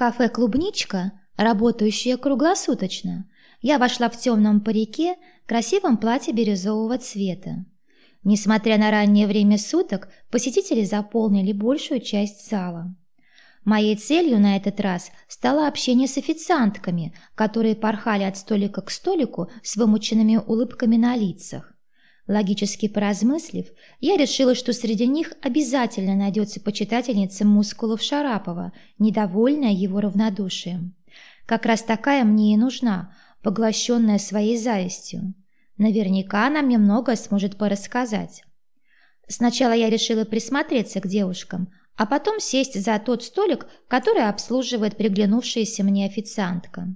кафе «Клубничка», работающее круглосуточно, я вошла в темном парике, красивом платье бирюзового цвета. Несмотря на раннее время суток, посетители заполнили большую часть зала. Моей целью на этот раз стало общение с официантками, которые порхали от столика к столику с вымученными улыбками на лицах. Логически поразмыслив, я решила, что среди них обязательно найдется почитательница мускулов Шарапова, недовольная его равнодушием. Как раз такая мне и нужна, поглощенная своей завистью. Наверняка она мне многое сможет порассказать. Сначала я решила присмотреться к девушкам, а потом сесть за тот столик, который обслуживает приглянувшаяся мне официантка.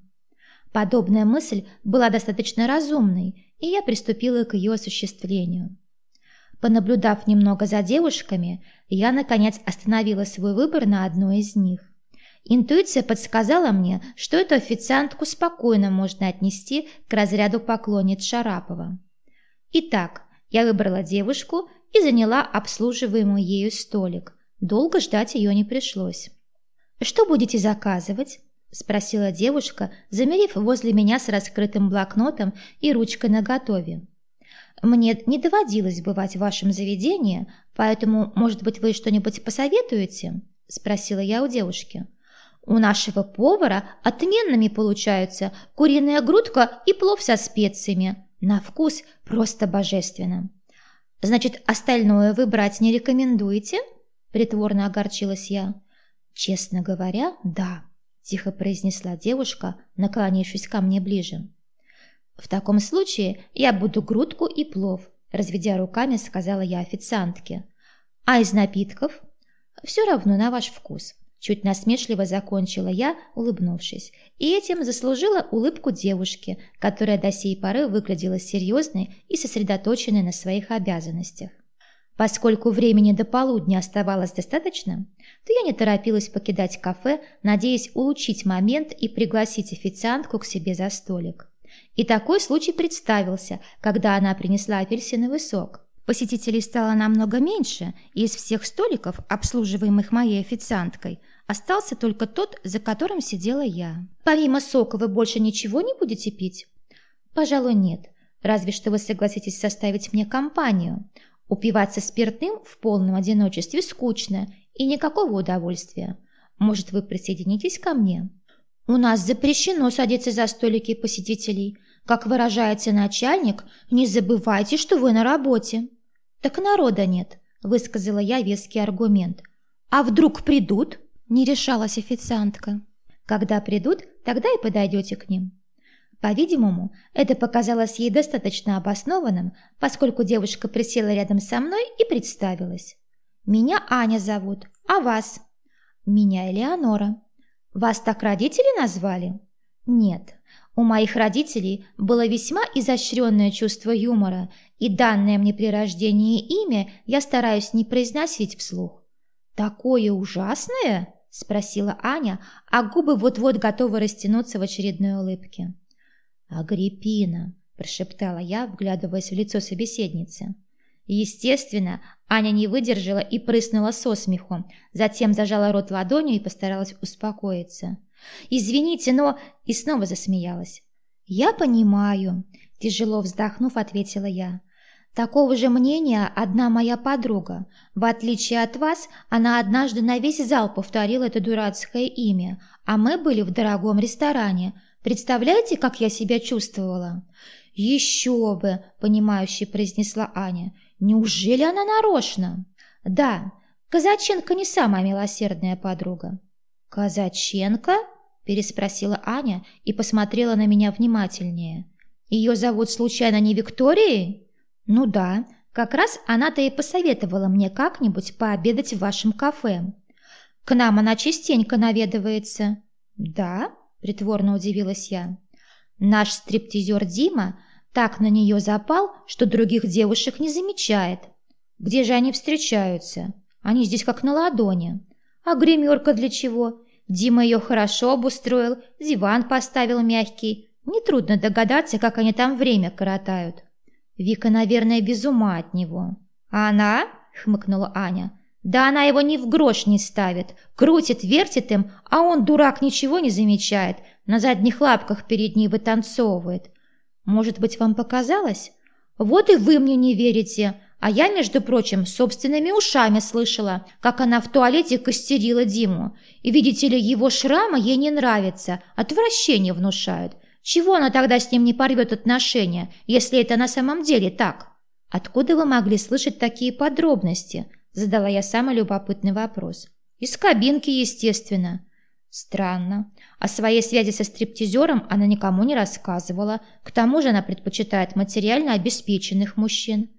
Подобная мысль была достаточно разумной, и я приступила к ее осуществлению. Понаблюдав немного за девушками, я, наконец, остановила свой выбор на одной из них. Интуиция подсказала мне, что эту официантку спокойно можно отнести к разряду поклонниц Шарапова. Итак, я выбрала девушку и заняла обслуживаемый ею столик. Долго ждать ее не пришлось. «Что будете заказывать?» – спросила девушка, замерив возле меня с раскрытым блокнотом и ручкой наготове. «Мне не доводилось бывать в вашем заведении, поэтому, может быть, вы что-нибудь посоветуете?» – спросила я у девушки. У нашего повара отменными получаются куриная грудка и плов со специями. На вкус просто божественно. Значит, остальное вы брать не рекомендуете? Притворно огорчилась я. Честно говоря, да, тихо произнесла девушка, наклонившись ко мне ближе. В таком случае я буду грудку и плов, разведя руками, сказала я официантке. А из напитков? Все равно на ваш вкус. Чуть насмешливо закончила я, улыбнувшись, и этим заслужила улыбку девушки, которая до сей поры выглядела серьезной и сосредоточенной на своих обязанностях. Поскольку времени до полудня оставалось достаточно, то я не торопилась покидать кафе, надеясь улучшить момент и пригласить официантку к себе за столик. И такой случай представился, когда она принесла апельсиновый сок. Посетителей стало намного меньше, и из всех столиков, обслуживаемых моей официанткой, остался только тот, за которым сидела я. Помимо сока вы больше ничего не будете пить? Пожалуй, нет. Разве что вы согласитесь составить мне компанию. Упиваться спиртным в полном одиночестве скучно и никакого удовольствия. Может, вы присоединитесь ко мне? У нас запрещено садиться за столики посетителей. Как выражается начальник, не забывайте, что вы на работе. «Так народа нет», – высказала я веский аргумент. «А вдруг придут?» – не решалась официантка. «Когда придут, тогда и подойдете к ним». По-видимому, это показалось ей достаточно обоснованным, поскольку девушка присела рядом со мной и представилась. «Меня Аня зовут, а вас?» «Меня Элеонора». «Вас так родители назвали?» «Нет, у моих родителей было весьма изощренное чувство юмора, и данное мне при рождении имя я стараюсь не произносить вслух. «Такое ужасное?» – спросила Аня, а губы вот-вот готовы растянуться в очередной улыбке. «Агриппина», – прошептала я, вглядываясь в лицо собеседницы. Естественно, Аня не выдержала и прыснула со смехом, затем зажала рот ладонью и постаралась успокоиться. «Извините, но...» И снова засмеялась. «Я понимаю», – тяжело вздохнув, ответила я. «Такого же мнения одна моя подруга. В отличие от вас, она однажды на весь зал повторила это дурацкое имя, а мы были в дорогом ресторане. Представляете, как я себя чувствовала?» «Еще бы!» – понимающе произнесла Аня. «Неужели она нарочно?» «Да, Казаченко не самая милосердная подруга». «Казаченко?» переспросила Аня и посмотрела на меня внимательнее. Ее зовут случайно не Викторией? Ну да, как раз она-то и посоветовала мне как-нибудь пообедать в вашем кафе. К нам она частенько наведывается. Да? притворно удивилась я. Наш стриптизер Дима так на нее запал, что других девушек не замечает. Где же они встречаются? Они здесь как на ладони. А гримерка для чего? Дима ее хорошо обустроил, диван поставил мягкий. Нетрудно догадаться, как они там время коротают. Вика, наверное, без ума от него. А она, хмыкнула Аня, Да она его ни в грош не ставит, крутит, вертит им, а он, дурак, ничего не замечает, на задних лапках перед ней вытанцовывает. Может быть, вам показалось? Вот и вы мне не верите, а я, между прочим, собственными ушами слышала, как она в туалете костерила Диму. И, видите ли, его шрамы ей не нравятся, отвращение внушают. Чего она тогда с ним не порвет отношения, если это на самом деле так? Откуда вы могли слышать такие подробности? Задала я самый любопытный вопрос. Из кабинки, естественно. Странно. О своей связи со стриптизером она никому не рассказывала. К тому же она предпочитает материально обеспеченных мужчин.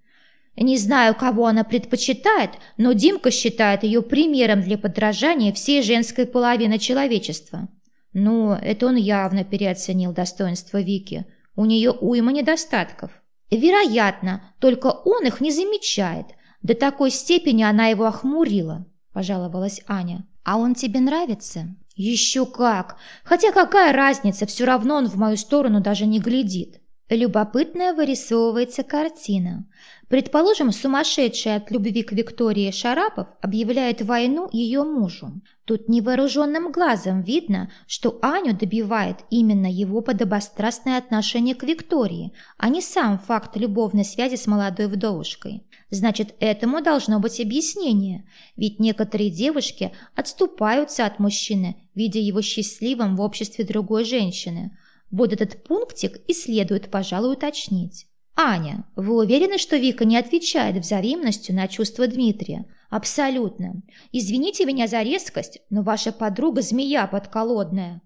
Не знаю, кого она предпочитает, но Димка считает ее примером для подражания всей женской половины человечества. Ну, это он явно переоценил достоинство Вики. У нее уйма недостатков. Вероятно, только он их не замечает. До такой степени она его охмурила, пожаловалась Аня. А он тебе нравится? Еще как! Хотя какая разница, все равно он в мою сторону даже не глядит. Любопытная вырисовывается картина. Предположим, сумасшедший от любви к Виктории Шарапов объявляет войну ее мужу. Тут невооруженным глазом видно, что Аню добивает именно его подобострастное отношение к Виктории, а не сам факт любовной связи с молодой вдовушкой. Значит, этому должно быть объяснение, ведь некоторые девушки отступаются от мужчины, видя его счастливым в обществе другой женщины – вот этот пунктик и следует, пожалуй, уточнить. «Аня, вы уверены, что Вика не отвечает взаимностью на чувства Дмитрия?» «Абсолютно. Извините меня за резкость, но ваша подруга змея подколодная».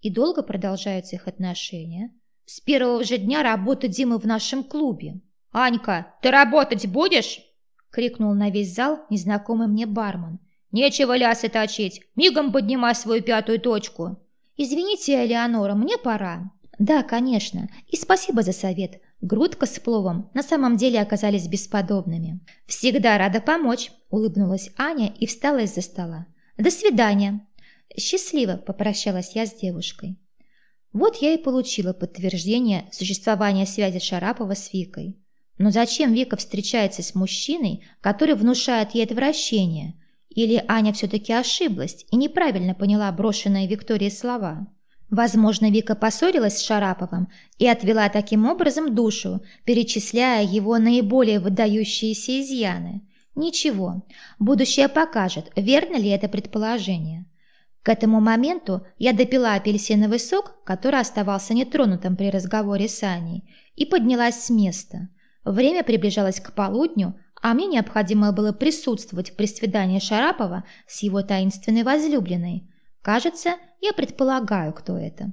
И долго продолжаются их отношения. С первого же дня работы Димы в нашем клубе. «Анька, ты работать будешь?» — крикнул на весь зал незнакомый мне бармен. «Нечего лясы точить, мигом поднимай свою пятую точку». «Извините, Элеонора, мне пора». «Да, конечно. И спасибо за совет. Грудка с пловом на самом деле оказались бесподобными». «Всегда рада помочь», – улыбнулась Аня и встала из-за стола. «До свидания». «Счастливо», – попрощалась я с девушкой. Вот я и получила подтверждение существования связи Шарапова с Викой. Но зачем Вика встречается с мужчиной, который внушает ей отвращение, или Аня все-таки ошиблась и неправильно поняла брошенные Викторией слова? Возможно, Вика поссорилась с Шараповым и отвела таким образом душу, перечисляя его наиболее выдающиеся изъяны. Ничего, будущее покажет, верно ли это предположение. К этому моменту я допила апельсиновый сок, который оставался нетронутым при разговоре с Аней, и поднялась с места. Время приближалось к полудню, а мне необходимо было присутствовать при свидании Шарапова с его таинственной возлюбленной. Кажется, я предполагаю, кто это.